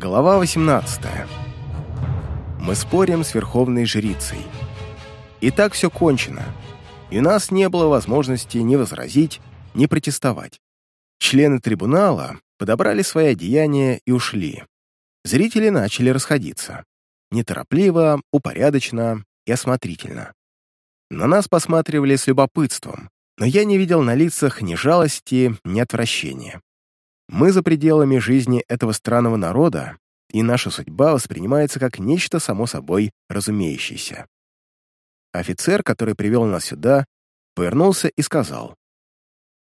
Глава 18. Мы спорим с верховной жрицей. И так все кончено, и у нас не было возможности ни возразить, ни протестовать. Члены трибунала подобрали свои одеяния и ушли. Зрители начали расходиться. Неторопливо, упорядоченно и осмотрительно. На нас посматривали с любопытством, но я не видел на лицах ни жалости, ни отвращения. Мы за пределами жизни этого странного народа, и наша судьба воспринимается как нечто само собой разумеющееся. Офицер, который привел нас сюда, повернулся и сказал,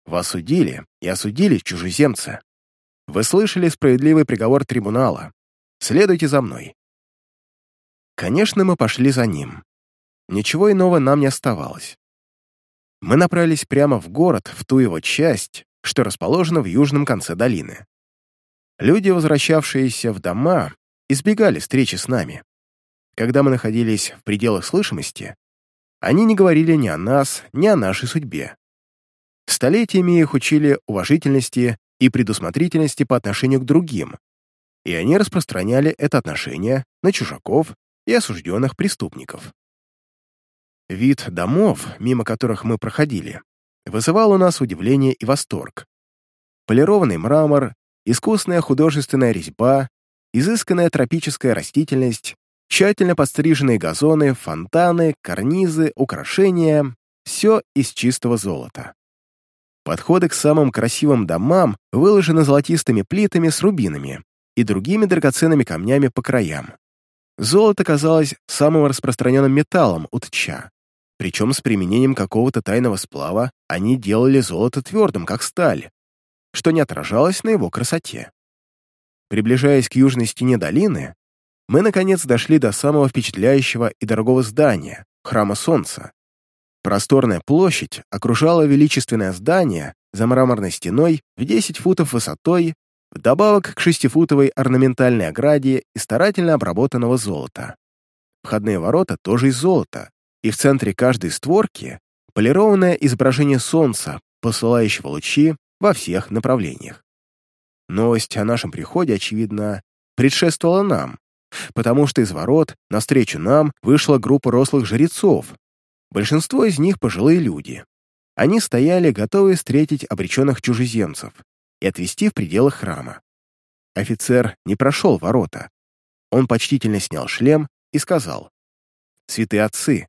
«Вас судили и осудили чужеземцы. Вы слышали справедливый приговор трибунала. Следуйте за мной». Конечно, мы пошли за ним. Ничего иного нам не оставалось. Мы направились прямо в город, в ту его часть, что расположено в южном конце долины. Люди, возвращавшиеся в дома, избегали встречи с нами. Когда мы находились в пределах слышимости, они не говорили ни о нас, ни о нашей судьбе. Столетиями их учили уважительности и предусмотрительности по отношению к другим, и они распространяли это отношение на чужаков и осужденных преступников. Вид домов, мимо которых мы проходили, вызывал у нас удивление и восторг. Полированный мрамор, искусная художественная резьба, изысканная тропическая растительность, тщательно подстриженные газоны, фонтаны, карнизы, украшения — все из чистого золота. Подходы к самым красивым домам выложены золотистыми плитами с рубинами и другими драгоценными камнями по краям. Золото казалось самым распространенным металлом у Тча. Причем с применением какого-то тайного сплава они делали золото твердым, как сталь, что не отражалось на его красоте. Приближаясь к южной стене долины, мы, наконец, дошли до самого впечатляющего и дорогого здания — Храма Солнца. Просторная площадь окружала величественное здание за мраморной стеной в 10 футов высотой, вдобавок к шестифутовой орнаментальной ограде и старательно обработанного золота. Входные ворота тоже из золота, и в центре каждой створки полированное изображение солнца, посылающего лучи во всех направлениях. Новость о нашем приходе, очевидно, предшествовала нам, потому что из ворот навстречу нам вышла группа рослых жрецов. Большинство из них пожилые люди. Они стояли, готовые встретить обреченных чужеземцев и отвести в пределы храма. Офицер не прошел ворота. Он почтительно снял шлем и сказал, «Святые отцы,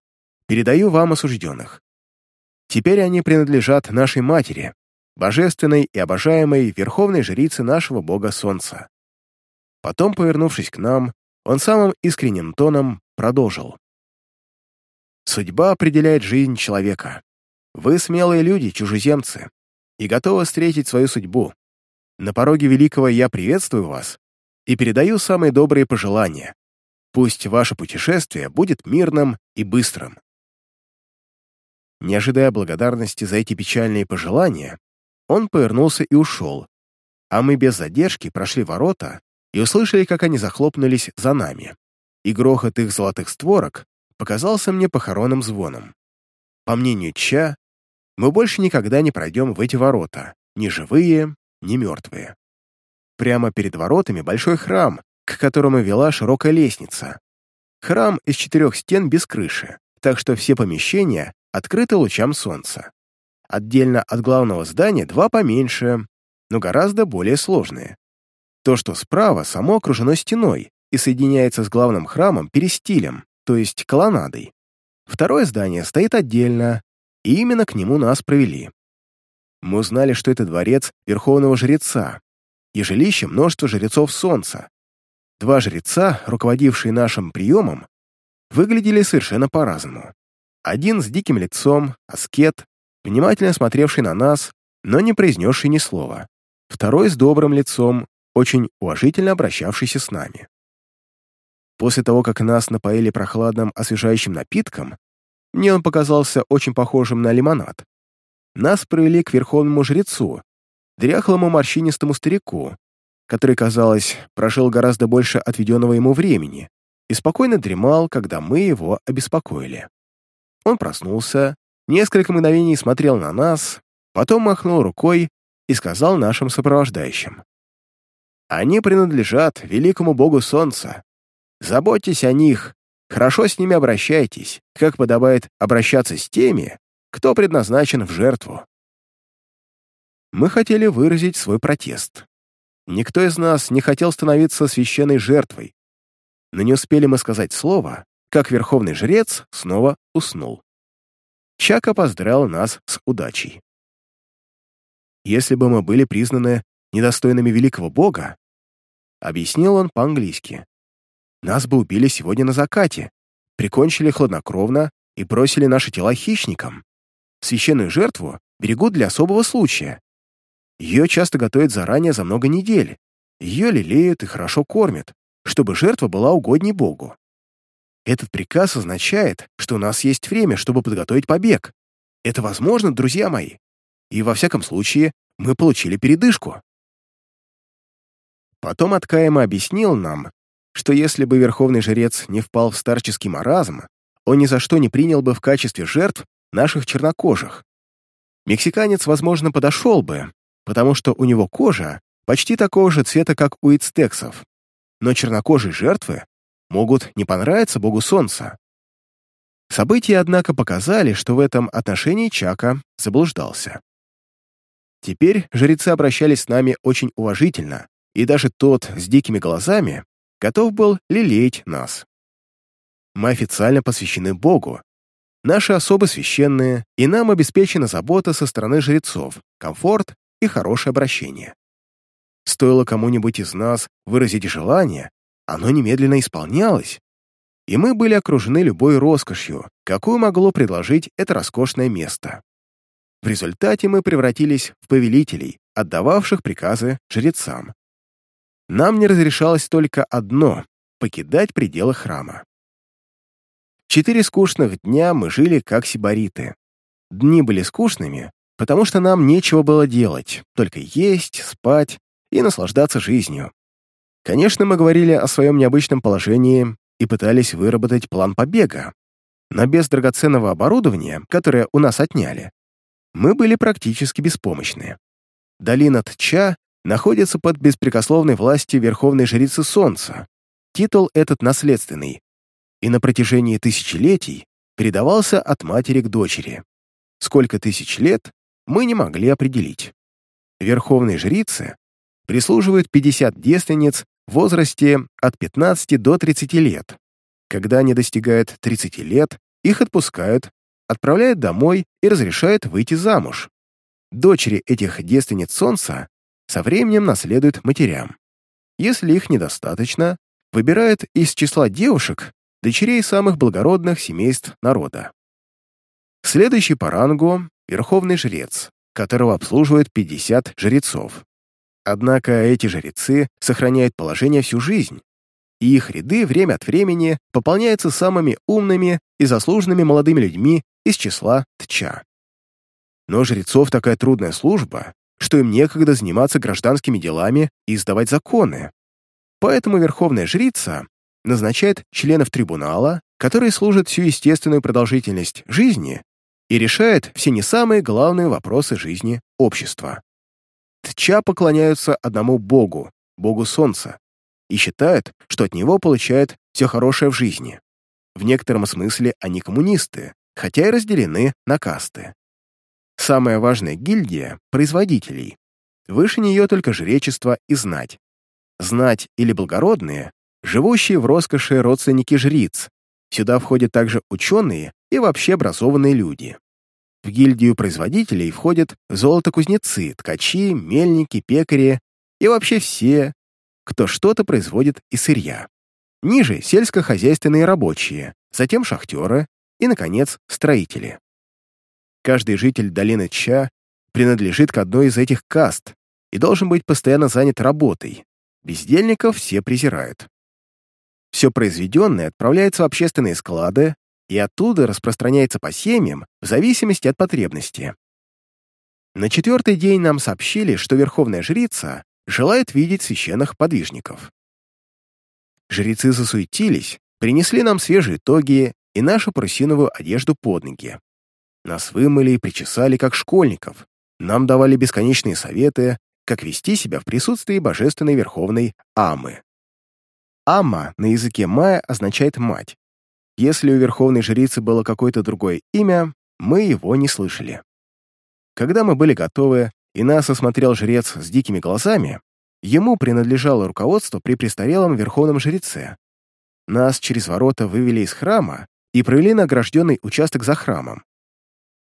передаю вам осужденных. Теперь они принадлежат нашей матери, божественной и обожаемой верховной жрице нашего бога Солнца. Потом, повернувшись к нам, он самым искренним тоном продолжил. «Судьба определяет жизнь человека. Вы смелые люди, чужеземцы, и готовы встретить свою судьбу. На пороге Великого я приветствую вас и передаю самые добрые пожелания. Пусть ваше путешествие будет мирным и быстрым. Не ожидая благодарности за эти печальные пожелания, он повернулся и ушел, а мы без задержки прошли ворота и услышали, как они захлопнулись за нами, и грохот их золотых створок показался мне похоронным звоном. По мнению Ча, мы больше никогда не пройдем в эти ворота, ни живые, ни мертвые. Прямо перед воротами большой храм, к которому вела широкая лестница. Храм из четырех стен без крыши, так что все помещения открыты лучам солнца. Отдельно от главного здания два поменьше, но гораздо более сложные. То, что справа, само окружено стеной и соединяется с главным храмом перестилем, то есть колоннадой. Второе здание стоит отдельно, и именно к нему нас провели. Мы узнали, что это дворец верховного жреца и жилище множества жрецов солнца. Два жреца, руководившие нашим приемом, выглядели совершенно по-разному. Один с диким лицом, аскет, внимательно смотревший на нас, но не произнесший ни слова. Второй с добрым лицом, очень уважительно обращавшийся с нами. После того, как нас напоили прохладным освежающим напитком, мне он показался очень похожим на лимонад. Нас провели к верховному жрецу, дряхлому морщинистому старику, который, казалось, прожил гораздо больше отведенного ему времени и спокойно дремал, когда мы его обеспокоили. Он проснулся, несколько мгновений смотрел на нас, потом махнул рукой и сказал нашим сопровождающим. Они принадлежат великому богу солнца. Заботьтесь о них, хорошо с ними обращайтесь, как подобает обращаться с теми, кто предназначен в жертву. Мы хотели выразить свой протест. Никто из нас не хотел становиться священной жертвой. Но не успели мы сказать слово, как верховный жрец снова уснул. Чака поздравил нас с удачей. Если бы мы были признаны недостойными великого бога, объяснил он по-английски, нас бы убили сегодня на закате, прикончили хладнокровно и бросили наши тела хищникам. Священную жертву берегут для особого случая. Ее часто готовят заранее за много недель. Ее лелеют и хорошо кормят, чтобы жертва была угодней Богу. Этот приказ означает, что у нас есть время, чтобы подготовить побег. Это возможно, друзья мои. И во всяком случае, мы получили передышку. Потом Откаема объяснил нам, что если бы верховный жрец не впал в старческий маразм, он ни за что не принял бы в качестве жертв наших чернокожих. Мексиканец, возможно, подошел бы, потому что у него кожа почти такого же цвета, как у ицтексов, но чернокожие жертвы могут не понравиться богу солнца. События, однако, показали, что в этом отношении Чака заблуждался. Теперь жрецы обращались с нами очень уважительно, и даже тот с дикими глазами готов был лелеять нас. Мы официально посвящены Богу, наши особы священные, и нам обеспечена забота со стороны жрецов, комфорт и хорошее обращение. Стоило кому-нибудь из нас выразить желание, оно немедленно исполнялось, и мы были окружены любой роскошью, какую могло предложить это роскошное место. В результате мы превратились в повелителей, отдававших приказы жрецам. Нам не разрешалось только одно — покидать пределы храма. Четыре скучных дня мы жили как сибариты. Дни были скучными, потому что нам нечего было делать, только есть, спать и наслаждаться жизнью. Конечно, мы говорили о своем необычном положении и пытались выработать план побега, но без драгоценного оборудования, которое у нас отняли, мы были практически беспомощны. Долина Тча находится под беспрекословной властью Верховной Жрицы Солнца. Титул этот наследственный, и на протяжении тысячелетий передавался от матери к дочери. Сколько тысяч лет, мы не могли определить. Верховной жрице прислуживают 50 девственниц в возрасте от 15 до 30 лет. Когда они достигают 30 лет, их отпускают, отправляют домой и разрешают выйти замуж. Дочери этих девственниц солнца со временем наследуют матерям. Если их недостаточно, выбирают из числа девушек дочерей самых благородных семейств народа. Следующий по рангу — верховный жрец, которого обслуживают 50 жрецов. Однако эти жрецы сохраняют положение всю жизнь, и их ряды время от времени пополняются самыми умными и заслуженными молодыми людьми из числа ТЧА. Но жрецов такая трудная служба, что им некогда заниматься гражданскими делами и издавать законы. Поэтому верховная жрица назначает членов трибунала, которые служат всю естественную продолжительность жизни и решают все не самые главные вопросы жизни общества. Тча поклоняются одному богу, богу солнца, и считают, что от него получают все хорошее в жизни. В некотором смысле они коммунисты, хотя и разделены на касты. Самая важная гильдия — производителей. Выше нее только жречество и знать. Знать или благородные — живущие в роскоши родственники жриц. Сюда входят также ученые и вообще образованные люди. В гильдию производителей входят золотокузнецы, ткачи, мельники, пекари и вообще все, кто что-то производит из сырья. Ниже — сельскохозяйственные рабочие, затем шахтеры и, наконец, строители. Каждый житель долины Ча принадлежит к одной из этих каст и должен быть постоянно занят работой. Бездельников все презирают. Все произведенное отправляется в общественные склады, и оттуда распространяется по семьям в зависимости от потребности. На четвертый день нам сообщили, что Верховная Жрица желает видеть священных подвижников. Жрецы засуетились, принесли нам свежие тоги и нашу парусиновую одежду под ноги. Нас вымыли и причесали, как школьников. Нам давали бесконечные советы как вести себя в присутствии божественной верховной Амы. Ама на языке майя означает «мать». Если у верховной жрицы было какое-то другое имя, мы его не слышали. Когда мы были готовы, и нас осмотрел жрец с дикими глазами, ему принадлежало руководство при престарелом верховном жреце. Нас через ворота вывели из храма и провели на огражденный участок за храмом.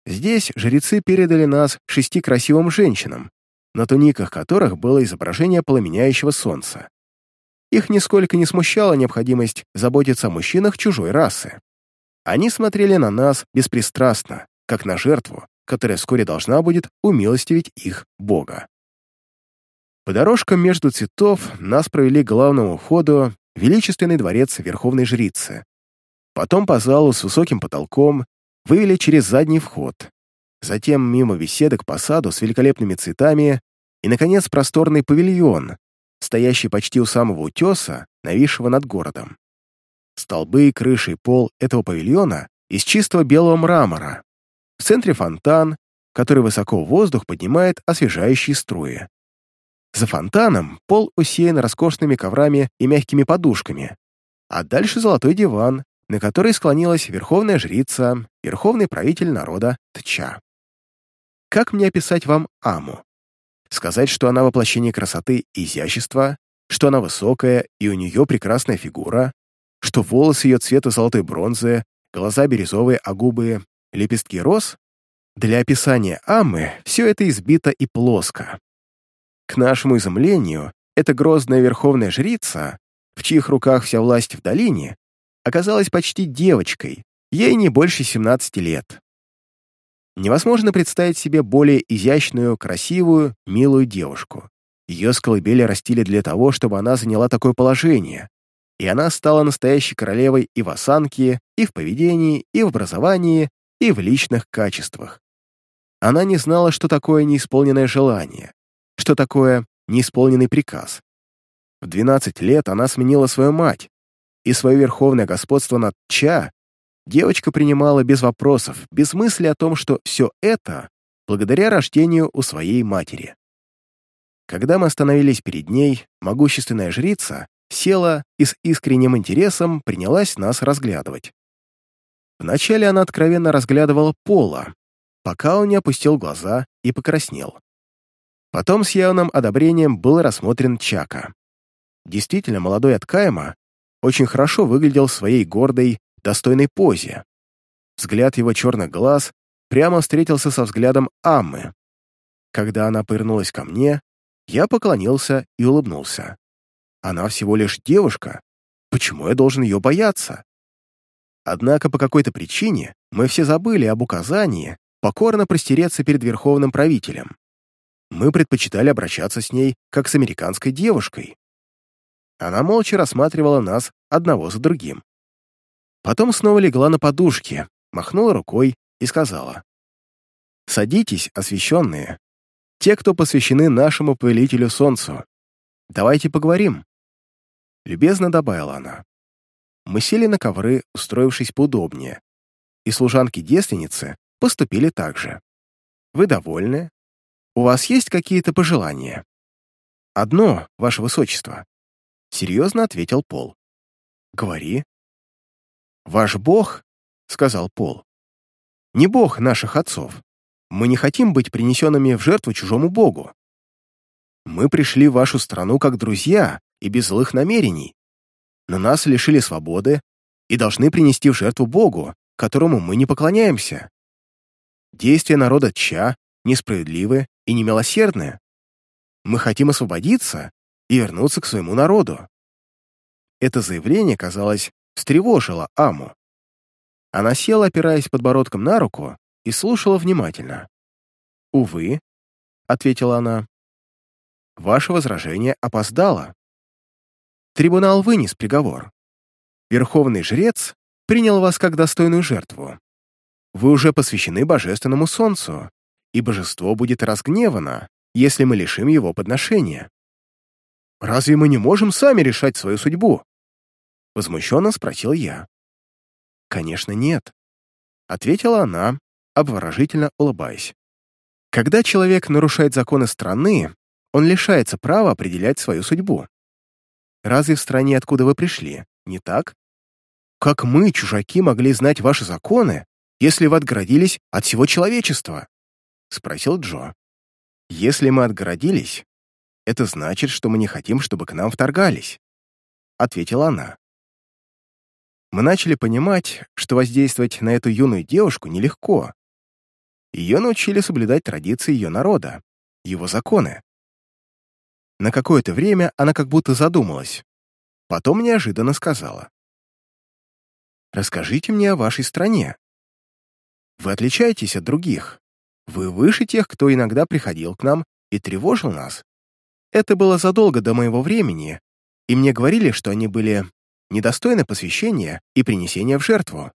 Здесь жрецы передали нас шести красивым женщинам, на туниках которых было изображение пламеняющего солнца. Их нисколько не смущала необходимость заботиться о мужчинах чужой расы. Они смотрели на нас беспристрастно, как на жертву, которая вскоре должна будет умилостивить их Бога. По дорожкам между цветов нас провели к главному входу величественный дворец Верховной Жрицы. Потом по залу с высоким потолком вывели через задний вход, затем мимо беседок по саду с великолепными цветами и, наконец, просторный павильон, стоящий почти у самого утеса, нависшего над городом. Столбы, крыши и пол этого павильона из чистого белого мрамора. В центре фонтан, который высоко в воздух поднимает освежающие струи. За фонтаном пол усеян роскошными коврами и мягкими подушками, а дальше золотой диван, на который склонилась верховная жрица, верховный правитель народа Тча. Как мне описать вам Аму? Сказать, что она воплощение красоты и изящества, что она высокая и у нее прекрасная фигура, что волосы ее цвета золотой бронзы, глаза бирюзовые, а губы — лепестки роз? Для описания Амы все это избито и плоско. К нашему изумлению, эта грозная верховная жрица, в чьих руках вся власть в долине, оказалась почти девочкой, ей не больше 17 лет. Невозможно представить себе более изящную, красивую, милую девушку. Ее с колыбели растили для того, чтобы она заняла такое положение, и она стала настоящей королевой и в осанке, и в поведении, и в образовании, и в личных качествах. Она не знала, что такое неисполненное желание, что такое неисполненный приказ. В 12 лет она сменила свою мать, и свое верховное господство над Ча девочка принимала без вопросов, без мысли о том, что все это благодаря рождению у своей матери. Когда мы остановились перед ней, могущественная жрица села и с искренним интересом принялась нас разглядывать. Вначале она откровенно разглядывала Пола, пока он не опустил глаза и покраснел. Потом с явным одобрением был рассмотрен Чака. Действительно, молодой от Кайма очень хорошо выглядел своей гордой, достойной позе. Взгляд его черных глаз прямо встретился со взглядом Аммы. Когда она повернулась ко мне, я поклонился и улыбнулся. Она всего лишь девушка. Почему я должен ее бояться? Однако по какой-то причине мы все забыли об указании покорно простереться перед верховным правителем мы предпочитали обращаться с ней, как с американской девушкой. Она молча рассматривала нас одного за другим. Потом снова легла на подушке, махнула рукой и сказала. «Садитесь, освященные, те, кто посвящены нашему повелителю Солнцу. Давайте поговорим». Любезно добавила она. Мы сели на ковры, устроившись поудобнее, и служанки-девственницы поступили так же. «Вы довольны?» У вас есть какие-то пожелания?» «Одно, ваше высочество», — серьезно ответил Пол. «Говори». «Ваш бог», — сказал Пол, — «не бог наших отцов. Мы не хотим быть принесенными в жертву чужому богу. Мы пришли в вашу страну как друзья и без злых намерений. Но нас лишили свободы и должны принести в жертву богу, которому мы не поклоняемся. Действия народа Ча несправедливы и немилосердны. Мы хотим освободиться и вернуться к своему народу. Это заявление, казалось, встревожило Аму. Она села, опираясь подбородком на руку, и слушала внимательно. «Увы», — ответила она, — «ваше возражение опоздало. Трибунал вынес приговор. Верховный жрец принял вас как достойную жертву. Вы уже посвящены божественному солнцу, и божество будет разгневано, если мы лишим его подношения. «Разве мы не можем сами решать свою судьбу?» Возмущенно спросил я. «Конечно, нет», — ответила она, обворожительно улыбаясь. «Когда человек нарушает законы страны, он лишается права определять свою судьбу. Разве в стране, откуда вы пришли, не так? Как мы, чужаки, могли знать ваши законы, если вы отгородились от всего человечества?» — спросил Джо. «Если мы отгородились, это значит, что мы не хотим, чтобы к нам вторгались», — ответила она. Мы начали понимать, что воздействовать на эту юную девушку нелегко. Ее научили соблюдать традиции ее народа, его законы. На какое-то время она как будто задумалась, потом неожиданно сказала. «Расскажите мне о вашей стране. Вы отличаетесь от других. Вы выше тех, кто иногда приходил к нам и тревожил нас. Это было задолго до моего времени, и мне говорили, что они были недостойны посвящения и принесения в жертву.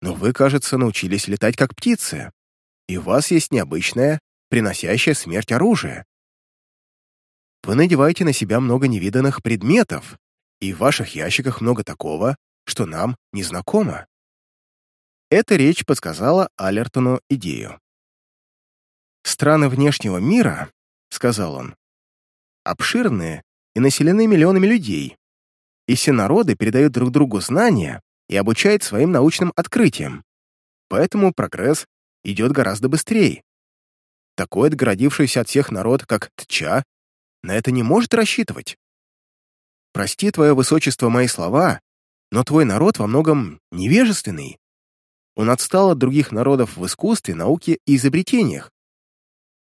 Но вы, кажется, научились летать как птицы, и у вас есть необычное, приносящее смерть оружие. Вы надеваете на себя много невиданных предметов, и в ваших ящиках много такого, что нам незнакомо. Эта речь подсказала Алертону идею. «Страны внешнего мира, — сказал он, — обширные и населены миллионами людей, и все народы передают друг другу знания и обучают своим научным открытиям, поэтому прогресс идет гораздо быстрее. Такой отгородившийся от всех народ, как Тча, на это не может рассчитывать. Прости, твое высочество, мои слова, но твой народ во многом невежественный. Он отстал от других народов в искусстве, науке и изобретениях.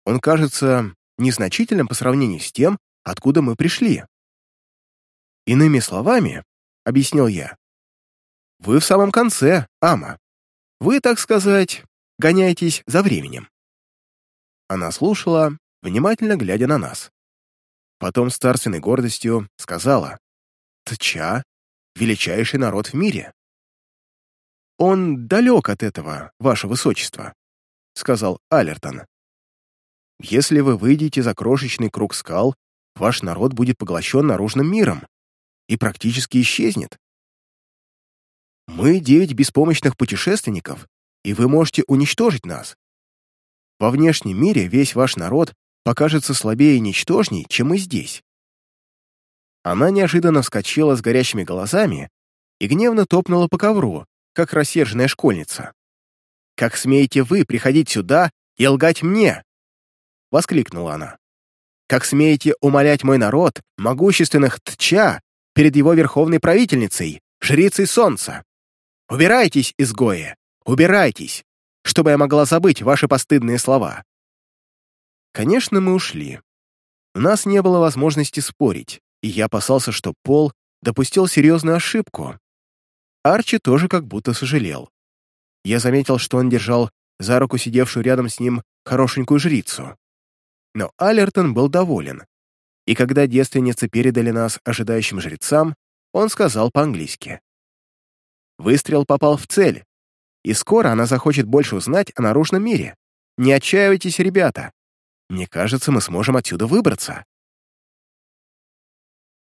Он кажется незначительным по сравнению с тем, откуда мы пришли. Иными словами, — объяснил я, — вы в самом конце, Ама. Вы, так сказать, гоняетесь за временем. Она слушала, внимательно глядя на нас. Потом с царственной гордостью сказала, «Тча — величайший народ в мире. «Он далек от этого, ваше высочество», — сказал Алертон. «Если вы выйдете за крошечный круг скал, ваш народ будет поглощен наружным миром и практически исчезнет. Мы девять беспомощных путешественников, и вы можете уничтожить нас. Во внешнем мире весь ваш народ покажется слабее и ничтожней, чем мы здесь». Она неожиданно вскочила с горящими глазами и гневно топнула по ковру, как рассерженная школьница. «Как смеете вы приходить сюда и лгать мне?» — воскликнула она. «Как смеете умолять мой народ, могущественных Тча, перед его верховной правительницей, жрицей солнца? Убирайтесь, изгои! Убирайтесь, чтобы я могла забыть ваши постыдные слова!» Конечно, мы ушли. У нас не было возможности спорить, и я опасался, что Пол допустил серьезную ошибку, Арчи тоже как будто сожалел. Я заметил, что он держал за руку сидевшую рядом с ним хорошенькую жрицу. Но Алертон был доволен, и когда девственницы передали нас ожидающим жрецам, он сказал по-английски. Выстрел попал в цель, и скоро она захочет больше узнать о наружном мире. Не отчаивайтесь, ребята. Мне кажется, мы сможем отсюда выбраться.